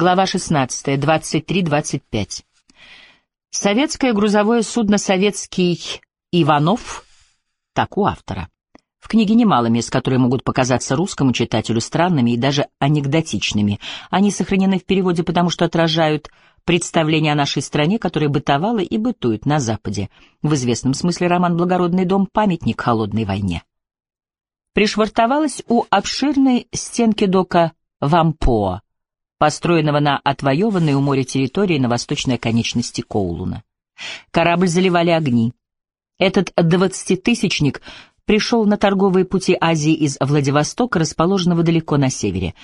Глава 16, 23-25. Советское грузовое судно «Советский Иванов» так у автора. В книге немало мест, которые могут показаться русскому читателю странными и даже анекдотичными. Они сохранены в переводе, потому что отражают представление о нашей стране, которое бытовало и бытует на Западе. В известном смысле роман «Благородный дом» — памятник холодной войне. Пришвартовалась у обширной стенки дока Вампоа, построенного на отвоеванной у моря территории на восточной оконечности Коулуна. Корабль заливали огни. Этот двадцатитысячник пришел на торговые пути Азии из Владивостока, расположенного далеко на севере.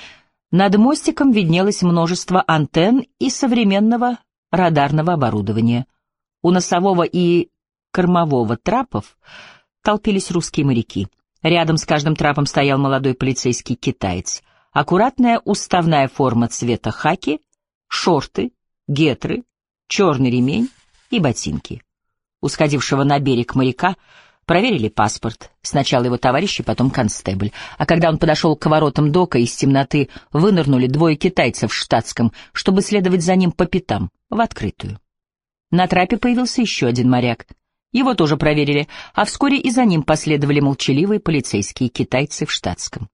Над мостиком виднелось множество антенн и современного радарного оборудования. У носового и кормового трапов толпились русские моряки. Рядом с каждым трапом стоял молодой полицейский китаец. Аккуратная уставная форма цвета хаки, шорты, гетры, черный ремень и ботинки. У сходившего на берег моряка — Проверили паспорт. Сначала его товарищи, потом констебль. А когда он подошел к воротам дока, из темноты вынырнули двое китайцев в штатском, чтобы следовать за ним по пятам, в открытую. На трапе появился еще один моряк. Его тоже проверили, а вскоре и за ним последовали молчаливые полицейские китайцы в штатском.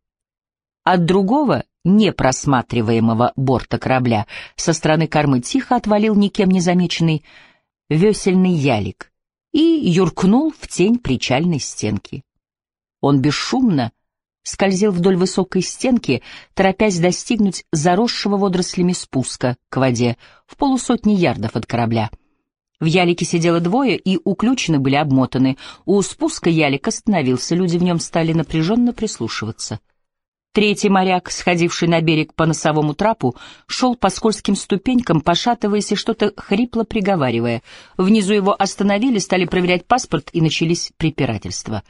От другого, непросматриваемого борта корабля со стороны кормы тихо отвалил никем не замеченный весельный ялик и юркнул в тень причальной стенки. Он бесшумно скользил вдоль высокой стенки, торопясь достигнуть заросшего водорослями спуска к воде в полусотни ярдов от корабля. В ялике сидело двое, и уключены были обмотаны. У спуска ялик остановился, люди в нем стали напряженно прислушиваться. Третий моряк, сходивший на берег по носовому трапу, шел по скользким ступенькам, пошатываясь и что-то хрипло приговаривая. Внизу его остановили, стали проверять паспорт, и начались препирательства.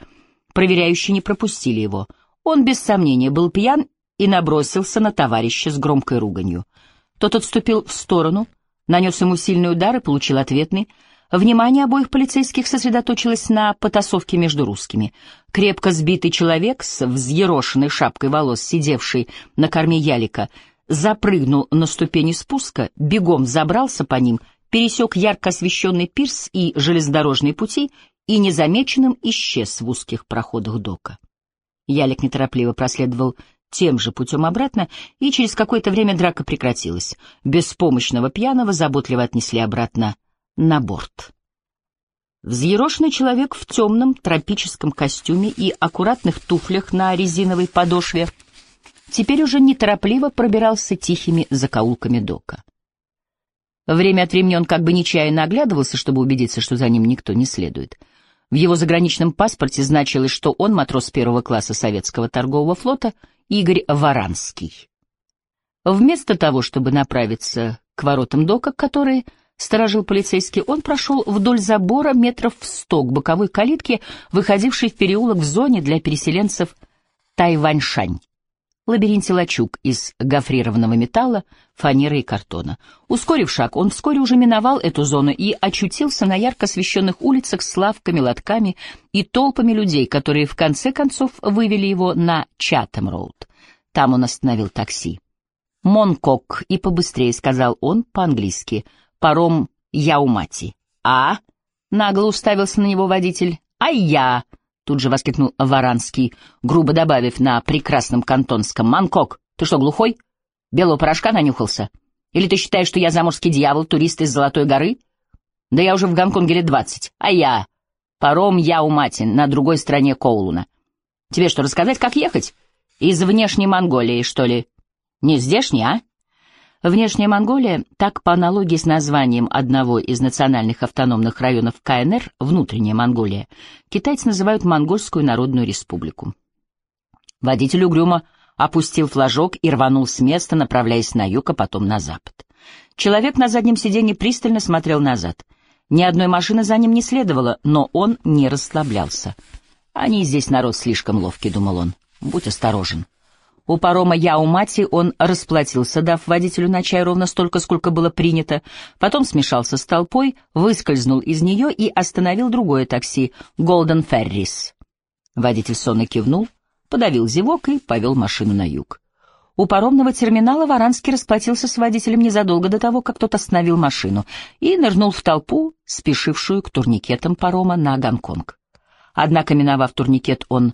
Проверяющие не пропустили его. Он, без сомнения, был пьян и набросился на товарища с громкой руганью. Тот отступил в сторону, нанес ему сильный удар и получил ответный — Внимание обоих полицейских сосредоточилось на потасовке между русскими. Крепко сбитый человек с взъерошенной шапкой волос, сидевший на корме ялика, запрыгнул на ступени спуска, бегом забрался по ним, пересек ярко освещенный пирс и железнодорожные пути и незамеченным исчез в узких проходах дока. Ялик неторопливо проследовал тем же путем обратно, и через какое-то время драка прекратилась. Беспомощного пьяного заботливо отнесли обратно на борт. Взъерошенный человек в темном тропическом костюме и аккуратных туфлях на резиновой подошве теперь уже неторопливо пробирался тихими закоулками дока. Время от времени он как бы нечаянно оглядывался, чтобы убедиться, что за ним никто не следует. В его заграничном паспорте значилось, что он матрос первого класса советского торгового флота Игорь Варанский. Вместо того, чтобы направиться к воротам дока, которые сторожил полицейский, он прошел вдоль забора метров в сто к боковой калитке, выходившей в переулок в зоне для переселенцев Тайваньшань. Лабиринте лачуг из гофрированного металла, фанеры и картона. Ускорив шаг, он вскоре уже миновал эту зону и очутился на ярко освещенных улицах с лавками, лотками и толпами людей, которые в конце концов вывели его на Чатем-роуд. Там он остановил такси. «Монкок» и побыстрее, — сказал он по-английски — паром Яумати. «А?» — нагло уставился на него водитель. «А я!» — тут же воскликнул Варанский, грубо добавив на прекрасном кантонском. «Манкок, ты что, глухой? Белого порошка нанюхался? Или ты считаешь, что я заморский дьявол, турист из Золотой горы? Да я уже в Гонконге лет двадцать. А я? Паром Яумати на другой стороне Коулуна. Тебе что, рассказать, как ехать? Из внешней Монголии, что ли? Не здешней, а?» Внешняя Монголия, так по аналогии с названием одного из национальных автономных районов КНР, внутренняя Монголия, китайцы называют Монгольскую Народную Республику. Водитель угрюмо опустил флажок и рванул с места, направляясь на юг, а потом на запад. Человек на заднем сиденье пристально смотрел назад. Ни одной машины за ним не следовало, но он не расслаблялся. «Они здесь народ слишком ловкий», — думал он. «Будь осторожен». У парома Яумати он расплатился, дав водителю на чай ровно столько, сколько было принято, потом смешался с толпой, выскользнул из нее и остановил другое такси — Голден Феррис. Водитель сонно кивнул, подавил зевок и повел машину на юг. У паромного терминала Варанский расплатился с водителем незадолго до того, как тот остановил машину, и нырнул в толпу, спешившую к турникетам парома на Гонконг. Однако, миновав турникет, он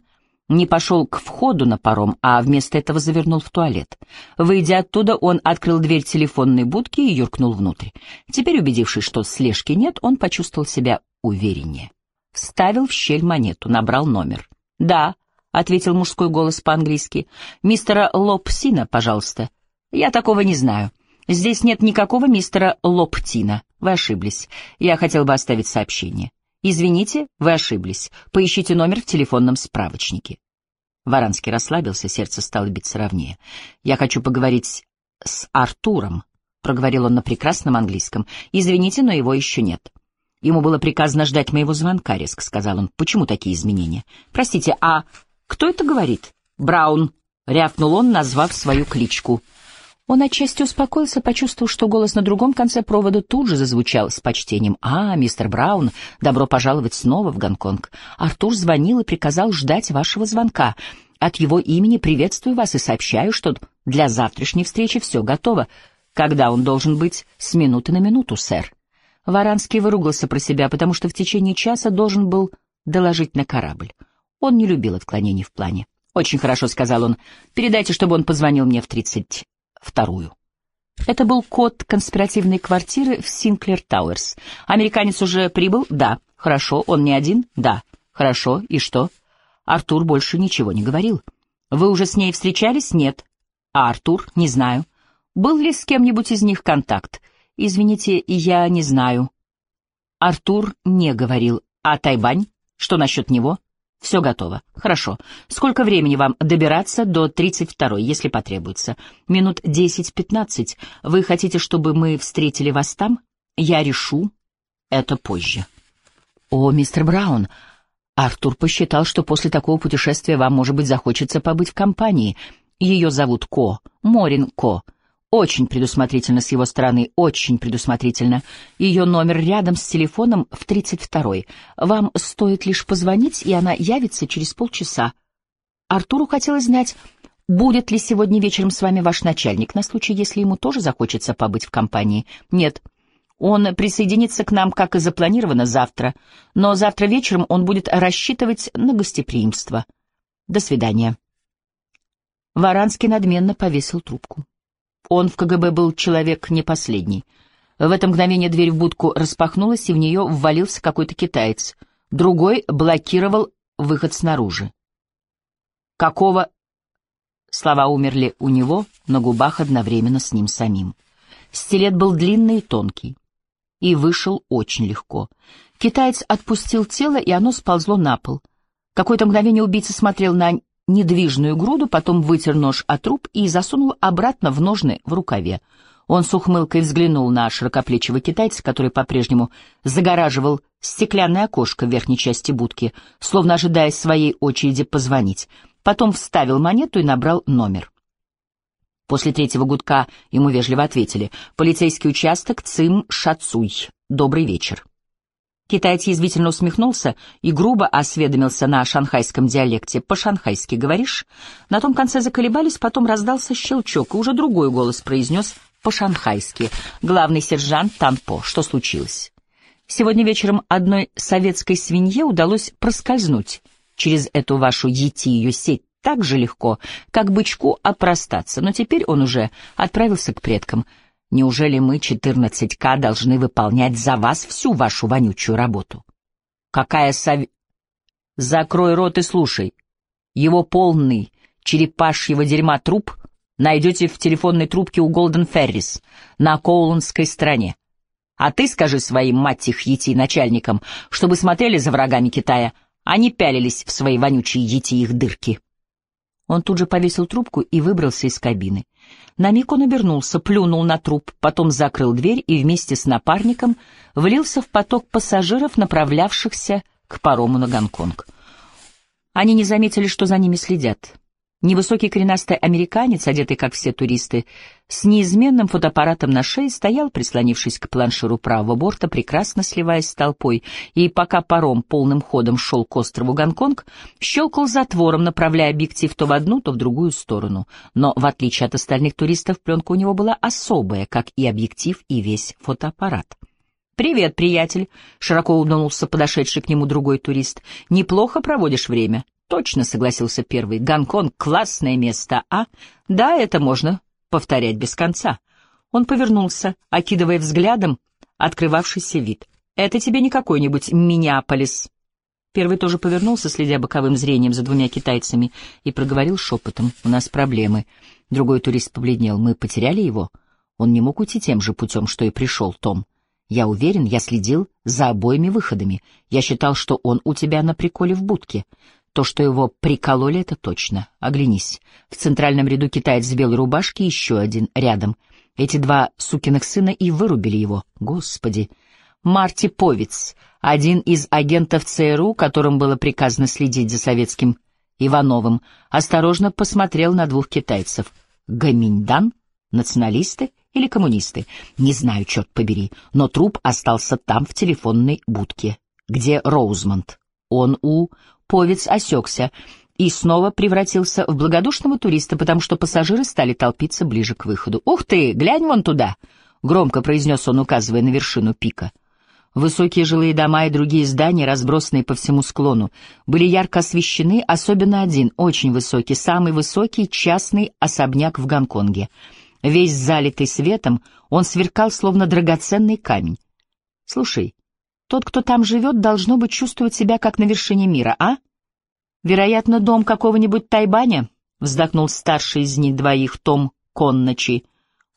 не пошел к входу на паром, а вместо этого завернул в туалет. Выйдя оттуда, он открыл дверь телефонной будки и юркнул внутрь. Теперь, убедившись, что слежки нет, он почувствовал себя увереннее. Вставил в щель монету, набрал номер. «Да», — ответил мужской голос по-английски. «Мистера Лопсина, пожалуйста». «Я такого не знаю. Здесь нет никакого мистера Лоптина. Вы ошиблись. Я хотел бы оставить сообщение». «Извините, вы ошиблись. Поищите номер в телефонном справочнике». Варанский расслабился, сердце стало биться ровнее. «Я хочу поговорить с Артуром», — проговорил он на прекрасном английском. «Извините, но его еще нет». «Ему было приказано ждать моего звонка», — резко сказал он. «Почему такие изменения?» «Простите, а кто это говорит?» «Браун», — рявкнул он, назвав свою кличку. Он отчасти успокоился, почувствовав, что голос на другом конце провода тут же зазвучал с почтением. «А, мистер Браун, добро пожаловать снова в Гонконг. Артур звонил и приказал ждать вашего звонка. От его имени приветствую вас и сообщаю, что для завтрашней встречи все готово. Когда он должен быть? С минуты на минуту, сэр». Варанский выругался про себя, потому что в течение часа должен был доложить на корабль. Он не любил отклонений в плане. «Очень хорошо», — сказал он. «Передайте, чтобы он позвонил мне в тридцать вторую. Это был код конспиративной квартиры в Синклер Тауэрс. Американец уже прибыл? Да. Хорошо. Он не один? Да. Хорошо. И что? Артур больше ничего не говорил. Вы уже с ней встречались? Нет. А Артур? Не знаю. Был ли с кем-нибудь из них контакт? Извините, я не знаю. Артур не говорил. А Тайбань? Что насчет него? Все готово. Хорошо. Сколько времени вам добираться до 32-й, если потребуется? Минут 10-15. Вы хотите, чтобы мы встретили вас там? Я решу это позже. О, мистер Браун, Артур посчитал, что после такого путешествия вам, может быть, захочется побыть в компании. Ее зовут Ко, Морин Ко. Очень предусмотрительно с его стороны, очень предусмотрительно. Ее номер рядом с телефоном в 32-й. Вам стоит лишь позвонить, и она явится через полчаса. Артуру хотелось знать, будет ли сегодня вечером с вами ваш начальник, на случай, если ему тоже захочется побыть в компании. Нет, он присоединится к нам, как и запланировано, завтра, но завтра вечером он будет рассчитывать на гостеприимство. До свидания. Варанский надменно повесил трубку. Он в КГБ был человек не последний. В это мгновение дверь в будку распахнулась, и в нее ввалился какой-то китаец. Другой блокировал выход снаружи. «Какого...» Слова умерли у него на губах одновременно с ним самим. Стилет был длинный и тонкий. И вышел очень легко. Китаец отпустил тело, и оно сползло на пол. Какое-то мгновение убийца смотрел на недвижную груду, потом вытер нож от труп и засунул обратно в ножны в рукаве. Он с ухмылкой взглянул на широкоплечего китайца, который по-прежнему загораживал стеклянное окошко в верхней части будки, словно ожидая своей очереди позвонить. Потом вставил монету и набрал номер. После третьего гудка ему вежливо ответили. «Полицейский участок Цим Шацуй. Добрый вечер». Китаец язвительно усмехнулся и грубо осведомился на шанхайском диалекте. «По-шанхайски говоришь?» На том конце заколебались, потом раздался щелчок, и уже другой голос произнес по-шанхайски. «Главный сержант Танпо. Что случилось?» «Сегодня вечером одной советской свинье удалось проскользнуть через эту вашу етию сеть так же легко, как бычку опростаться, но теперь он уже отправился к предкам». Неужели мы, 14К, должны выполнять за вас всю вашу вонючую работу? Какая сов... Закрой рот и слушай. Его полный черепашьего дерьма труп найдете в телефонной трубке у Голден Феррис на Коуланской стороне. А ты скажи своим, мать их, ети, начальникам, чтобы смотрели за врагами Китая, а не пялились в свои вонючие ети их дырки. Он тут же повесил трубку и выбрался из кабины. На миг он обернулся, плюнул на труп, потом закрыл дверь и вместе с напарником влился в поток пассажиров, направлявшихся к парому на Гонконг. Они не заметили, что за ними следят. Невысокий коренастый американец, одетый, как все туристы, с неизменным фотоаппаратом на шее, стоял, прислонившись к планширу правого борта, прекрасно сливаясь с толпой, и пока паром полным ходом шел к острову Гонконг, щелкал затвором, направляя объектив то в одну, то в другую сторону. Но, в отличие от остальных туристов, пленка у него была особая, как и объектив, и весь фотоаппарат. «Привет, приятель!» — широко улыбнулся подошедший к нему другой турист. «Неплохо проводишь время?» «Точно», — согласился первый. «Гонконг — классное место, а?» «Да, это можно повторять без конца». Он повернулся, окидывая взглядом открывавшийся вид. «Это тебе не какой-нибудь Миннеаполис». Первый тоже повернулся, следя боковым зрением за двумя китайцами, и проговорил шепотом. «У нас проблемы». Другой турист побледнел. «Мы потеряли его?» Он не мог уйти тем же путем, что и пришел, Том. «Я уверен, я следил за обоими выходами. Я считал, что он у тебя на приколе в будке. То, что его прикололи, это точно. Оглянись. В центральном ряду китаец в белой рубашке, еще один рядом. Эти два сукиных сына и вырубили его. Господи! Марти Повиц, один из агентов ЦРУ, которым было приказано следить за советским Ивановым, осторожно посмотрел на двух китайцев. Гаминьдан? Националисты или коммунисты? Не знаю, черт побери, но труп остался там, в телефонной будке. Где Роузмонд? Он у Повец осекся и снова превратился в благодушного туриста, потому что пассажиры стали толпиться ближе к выходу. «Ух ты, глянь вон туда!» — громко произнес он, указывая на вершину пика. Высокие жилые дома и другие здания, разбросанные по всему склону, были ярко освещены, особенно один, очень высокий, самый высокий частный особняк в Гонконге. Весь залитый светом, он сверкал, словно драгоценный камень. «Слушай, тот, кто там живет, должно быть, чувствует себя как на вершине мира, а? Вероятно, дом какого-нибудь Тайбаня, — вздохнул старший из них двоих, Том Конночи.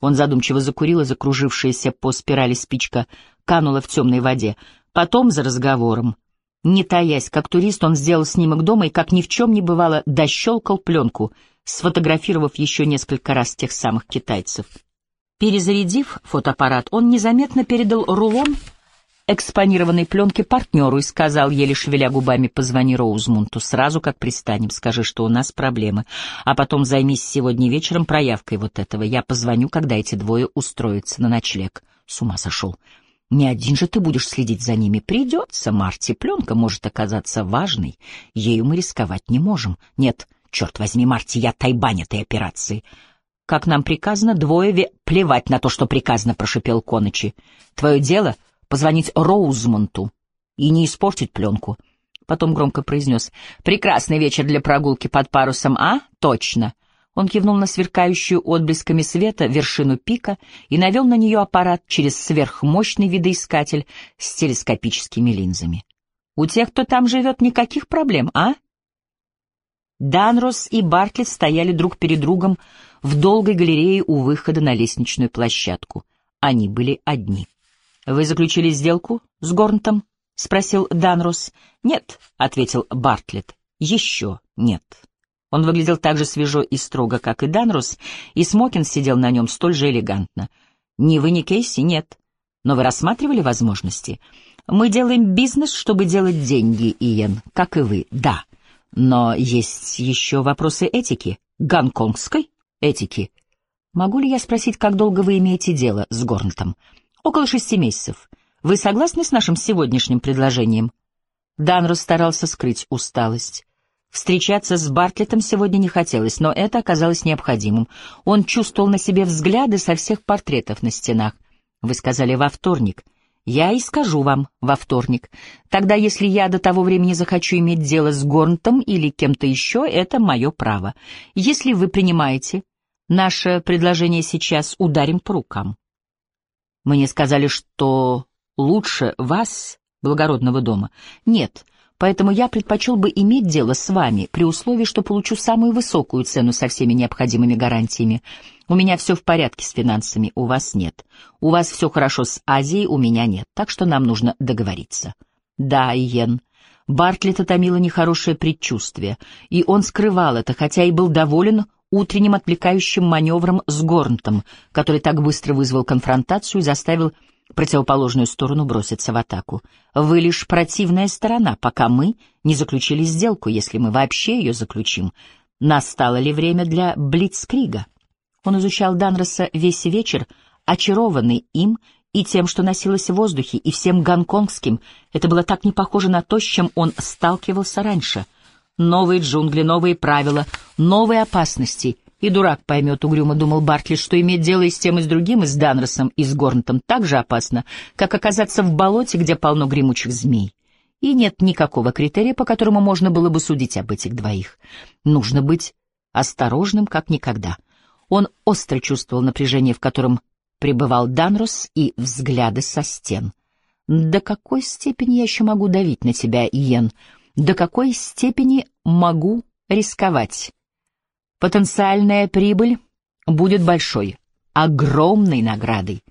Он задумчиво закурил, и закружившаяся по спирали спичка канула в темной воде. Потом, за разговором, не таясь, как турист, он сделал снимок дома и, как ни в чем не бывало, дощелкал пленку, сфотографировав еще несколько раз тех самых китайцев. Перезарядив фотоаппарат, он незаметно передал рулон экспонированной пленки партнеру и сказал, еле шевеля губами, позвони Роузмунту, сразу как пристанем, скажи, что у нас проблемы, а потом займись сегодня вечером проявкой вот этого. Я позвоню, когда эти двое устроятся на ночлег. С ума сошел. Не один же ты будешь следить за ними. Придется, Марти, пленка может оказаться важной. Ею мы рисковать не можем. Нет, черт возьми, Марти, я тайбань этой операции. Как нам приказано, двое ве... Плевать на то, что приказано, прошипел Коночи. Твое дело — позвонить Роузмонту и не испортить пленку. Потом громко произнес «Прекрасный вечер для прогулки под парусом, а? Точно!» Он кивнул на сверкающую отблесками света вершину пика и навел на нее аппарат через сверхмощный видоискатель с телескопическими линзами. «У тех, кто там живет, никаких проблем, а?» Данрос и Бартлетт стояли друг перед другом в долгой галерее у выхода на лестничную площадку. Они были одни. «Вы заключили сделку с Горнтом?» — спросил Данрос. «Нет», — ответил Бартлетт. «Еще нет». Он выглядел так же свежо и строго, как и Данрос, и Смокин сидел на нем столь же элегантно. «Ни вы, ни Кейси нет. Но вы рассматривали возможности? Мы делаем бизнес, чтобы делать деньги, Иен, как и вы, да. Но есть еще вопросы этики, гонконгской этики. Могу ли я спросить, как долго вы имеете дело с Горнтом?» Около шести месяцев. Вы согласны с нашим сегодняшним предложением? Данрос старался скрыть усталость. Встречаться с Бартлетом сегодня не хотелось, но это оказалось необходимым. Он чувствовал на себе взгляды со всех портретов на стенах. Вы сказали во вторник. Я и скажу вам во вторник. Тогда, если я до того времени захочу иметь дело с Горнтом или кем-то еще, это мое право. Если вы принимаете наше предложение сейчас, ударим по рукам. Мне сказали, что лучше вас, благородного дома. Нет, поэтому я предпочел бы иметь дело с вами, при условии, что получу самую высокую цену со всеми необходимыми гарантиями. У меня все в порядке с финансами, у вас нет. У вас все хорошо с Азией, у меня нет, так что нам нужно договориться. Да, Иен. Бартлета томило нехорошее предчувствие, и он скрывал это, хотя и был доволен утренним отвлекающим маневром с Горнтом, который так быстро вызвал конфронтацию и заставил противоположную сторону броситься в атаку. Вы лишь противная сторона, пока мы не заключили сделку, если мы вообще ее заключим. Настало ли время для Блицкрига? Он изучал Данроса весь вечер, очарованный им и тем, что носилось в воздухе, и всем гонконгским. Это было так не похоже на то, с чем он сталкивался раньше. Новые джунгли, новые правила, новые опасности. И дурак поймет, угрюмо думал Бартли, что иметь дело и с тем, и с другим, и с Данросом, и с Горнтом так же опасно, как оказаться в болоте, где полно гремучих змей и нет никакого критерия, по которому можно было бы судить об этих двоих. Нужно быть осторожным, как никогда. Он остро чувствовал напряжение, в котором пребывал Данрос, и взгляды со стен. «До какой степени я еще могу давить на тебя, Иен? До какой степени могу рисковать? Потенциальная прибыль будет большой, огромной наградой.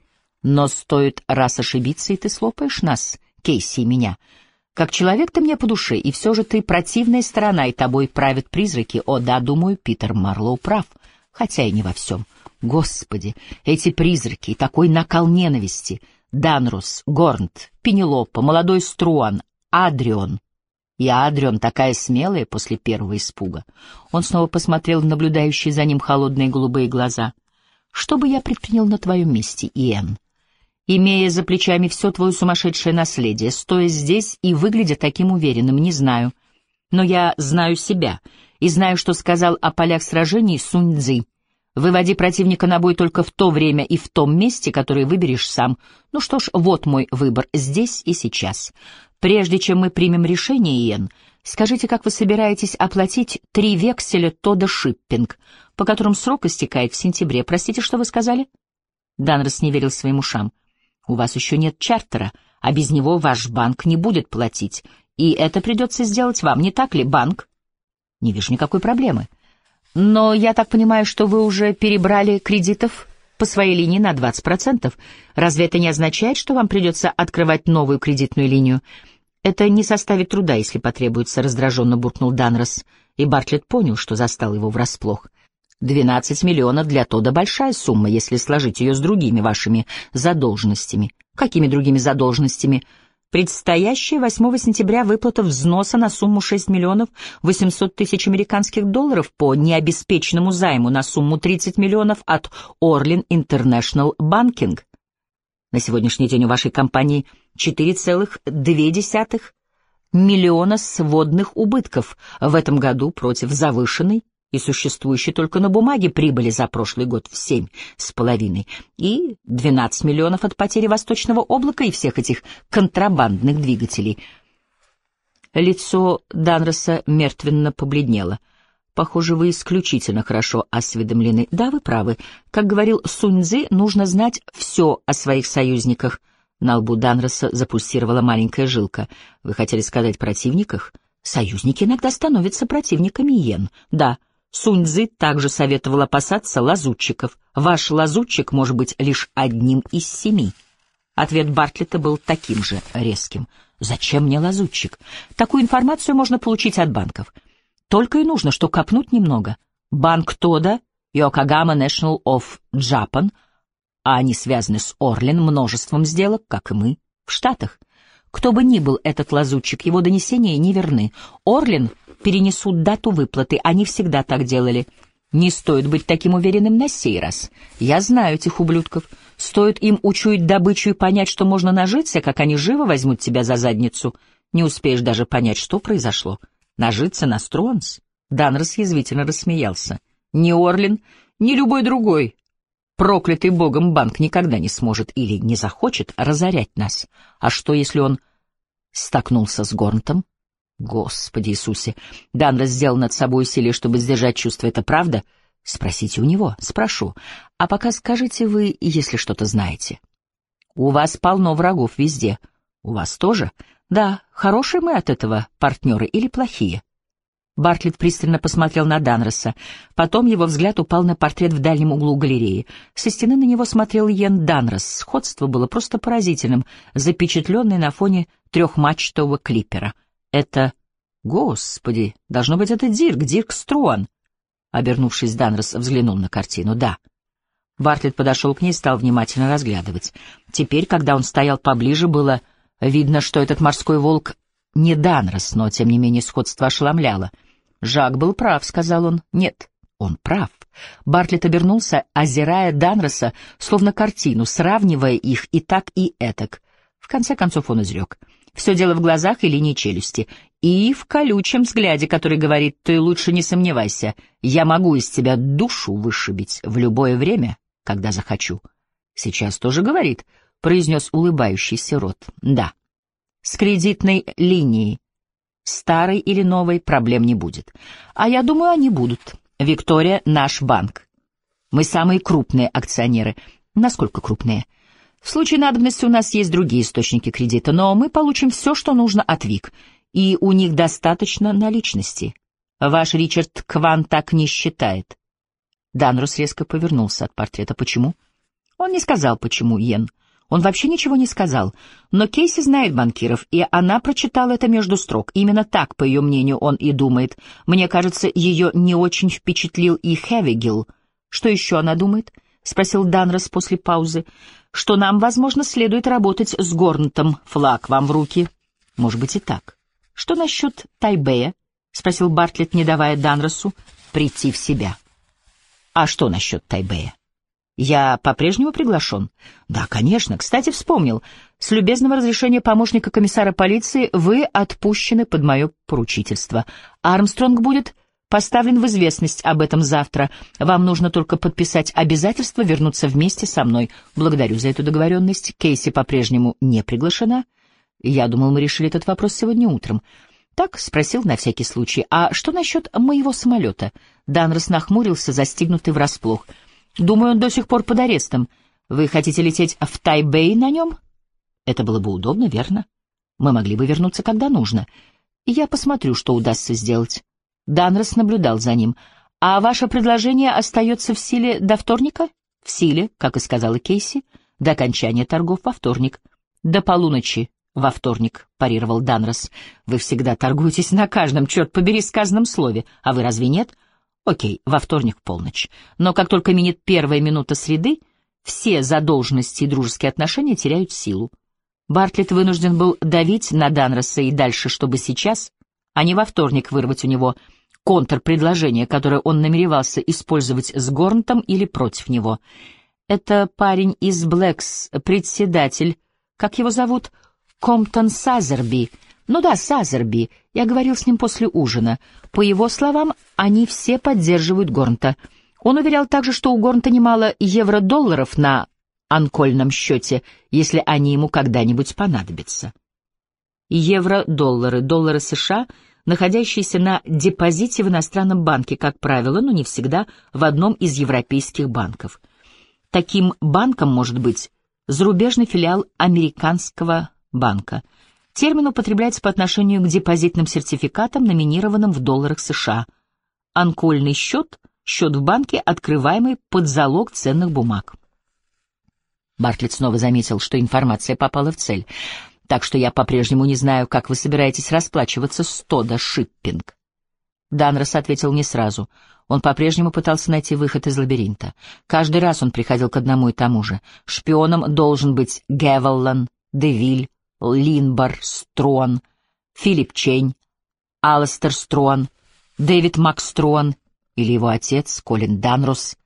Но стоит раз ошибиться, и ты слопаешь нас, Кейси и меня». Как человек ты мне по душе, и все же ты противная сторона, и тобой правят призраки. О да, думаю, Питер Марлоу прав, хотя и не во всем. Господи, эти призраки, такой накал ненависти. Данрус, Горнт, Пенелопа, молодой Струан, Адрион. И Адрион такая смелая после первого испуга. Он снова посмотрел в наблюдающие за ним холодные голубые глаза. Что бы я предпринял на твоем месте, Иэн? имея за плечами все твое сумасшедшее наследие, стоя здесь и выглядя таким уверенным, не знаю. Но я знаю себя и знаю, что сказал о полях сражений Сунь Цзи. Выводи противника на бой только в то время и в том месте, которое выберешь сам. Ну что ж, вот мой выбор, здесь и сейчас. Прежде чем мы примем решение, Иен, скажите, как вы собираетесь оплатить три векселя Тода Шиппинг, по которым срок истекает в сентябре. Простите, что вы сказали? Данрос не верил своим ушам. У вас еще нет чартера, а без него ваш банк не будет платить. И это придется сделать вам, не так ли, банк? Не вижу никакой проблемы. Но я так понимаю, что вы уже перебрали кредитов по своей линии на 20%. Разве это не означает, что вам придется открывать новую кредитную линию? Это не составит труда, если потребуется, раздраженно буркнул Данрос, и Бартлетт понял, что застал его врасплох. Двенадцать миллионов для Тода большая сумма, если сложить ее с другими вашими задолженностями. Какими другими задолженностями? Предстоящая 8 сентября выплата взноса на сумму 6 миллионов 800 тысяч американских долларов по необеспеченному займу на сумму 30 миллионов от Orlin International Banking. На сегодняшний день у вашей компании 4,2 миллиона сводных убытков в этом году против завышенной и существующей только на бумаге прибыли за прошлый год в семь с половиной, и 12 миллионов от потери Восточного облака и всех этих контрабандных двигателей. Лицо Данроса мертвенно побледнело. Похоже, вы исключительно хорошо осведомлены. Да, вы правы. Как говорил Суньцзы, нужно знать все о своих союзниках. На лбу Данроса запульсировала маленькая жилка. Вы хотели сказать противниках? Союзники иногда становятся противниками Йен. Да, — Суньцзы также советовал опасаться лазутчиков. Ваш лазутчик может быть лишь одним из семи. Ответ Бартлета был таким же резким. Зачем мне лазутчик? Такую информацию можно получить от банков. Только и нужно, что копнуть немного. Банк Тода и Окагама National of Japan, а они связаны с Орлин множеством сделок, как и мы, в Штатах. Кто бы ни был этот лазутчик, его донесения не верны. Орлин перенесут дату выплаты, они всегда так делали. Не стоит быть таким уверенным на сей раз. Я знаю этих ублюдков. Стоит им учуять добычу и понять, что можно нажиться, как они живо возьмут тебя за задницу. Не успеешь даже понять, что произошло. Нажиться на Стронс? Данрос язвительно рассмеялся. Ни Орлин, ни любой другой проклятый богом банк никогда не сможет или не захочет разорять нас. А что, если он столкнулся с Горнтом? Господи Иисусе! Дан сделал над собой усилие, чтобы сдержать чувство. Это правда? Спросите у него. Спрошу. А пока скажите вы, если что-то знаете. У вас полно врагов везде. У вас тоже? Да. Хорошие мы от этого партнеры или плохие? Бартлетт пристально посмотрел на Данроса. Потом его взгляд упал на портрет в дальнем углу галереи. Со стены на него смотрел Йен Данрос. Сходство было просто поразительным, запечатленное на фоне трехмачтового клипера — это... Господи, должно быть, это Дирк, Дирк Струан. Обернувшись, Данрос взглянул на картину. Да. Бартлетт подошел к ней и стал внимательно разглядывать. Теперь, когда он стоял поближе, было видно, что этот морской волк не Данрос, но, тем не менее, сходство ошеломляло. Жак был прав, сказал он. Нет, он прав. Бартлетт обернулся, озирая Данроса, словно картину, сравнивая их и так, и этак. В конце концов он изрек. Все дело в глазах и линии челюсти. И в колючем взгляде, который говорит, ты лучше не сомневайся, я могу из тебя душу вышибить в любое время, когда захочу. Сейчас тоже говорит, произнес улыбающийся рот. Да, с кредитной линией, старой или новой, проблем не будет. А я думаю, они будут. Виктория — наш банк. Мы самые крупные акционеры. Насколько крупные? В случае надобности у нас есть другие источники кредита, но мы получим все, что нужно от ВИК, и у них достаточно наличности. Ваш Ричард Кван так не считает. Данрус резко повернулся от портрета. Почему? Он не сказал, почему, Йен. Он вообще ничего не сказал. Но Кейси знает банкиров, и она прочитала это между строк. Именно так, по ее мнению, он и думает. Мне кажется, ее не очень впечатлил и Хевигил. Что еще она думает? — спросил Данрос после паузы. — Что нам, возможно, следует работать с Горнтом. Флаг вам в руки. Может быть и так. — Что насчет Тайбэя? — спросил Бартлетт, не давая Данросу прийти в себя. — А что насчет Тайбэя? Я по-прежнему приглашен? Да, конечно. Кстати, вспомнил. С любезного разрешения помощника комиссара полиции вы отпущены под мое поручительство. Армстронг будет поставлен в известность об этом завтра. Вам нужно только подписать обязательство вернуться вместе со мной. Благодарю за эту договоренность. Кейси по-прежнему не приглашена. Я думал, мы решили этот вопрос сегодня утром. Так, спросил на всякий случай. А что насчет моего самолета? Данрос нахмурился, застигнутый врасплох. — Думаю, он до сих пор под арестом. Вы хотите лететь в Тайбэй на нем? Это было бы удобно, верно? Мы могли бы вернуться, когда нужно. Я посмотрю, что удастся сделать. Данрос наблюдал за ним. А ваше предложение остается в силе до вторника? В силе, как и сказала Кейси, до окончания торгов во вторник. До полуночи во вторник, парировал Данрос. Вы всегда торгуетесь на каждом, черт побери, сказанном слове. А вы разве нет? — Окей, во вторник полночь. Но как только минет первая минута среды, все задолженности и дружеские отношения теряют силу. Бартлетт вынужден был давить на Данроса и дальше, чтобы сейчас, а не во вторник вырвать у него контрпредложение, которое он намеревался использовать с Горнтом или против него. Это парень из Блэкс, председатель, как его зовут? Комптон Сазерби — ну да, Сазерби. Я говорил с ним после ужина. По его словам, они все поддерживают Горнта. Он уверял также, что у Горнта немало евро-долларов на анкольном счете, если они ему когда-нибудь понадобятся. Евро-доллары, доллары США, находящиеся на депозите в иностранном банке, как правило, но не всегда в одном из европейских банков. Таким банком может быть зарубежный филиал американского банка — Термин употребляется по отношению к депозитным сертификатам, номинированным в долларах США. Анкольный счет — счет в банке, открываемый под залог ценных бумаг. Бартлетт снова заметил, что информация попала в цель. Так что я по-прежнему не знаю, как вы собираетесь расплачиваться с Тода Шиппинг. Данрос ответил не сразу. Он по-прежнему пытался найти выход из лабиринта. Каждый раз он приходил к одному и тому же. Шпионом должен быть Гевеллан, Девиль, Линбар Строн, Филипп Чень, Аластер Строн, Дэвид Макстрон или его отец Колин Данрос.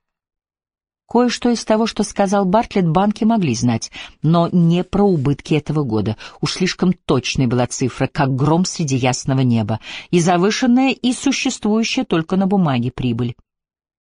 Кое-что из того, что сказал Бартлетт, банки могли знать, но не про убытки этого года. Уж слишком точной была цифра, как гром среди ясного неба, и завышенная, и существующая только на бумаге прибыль.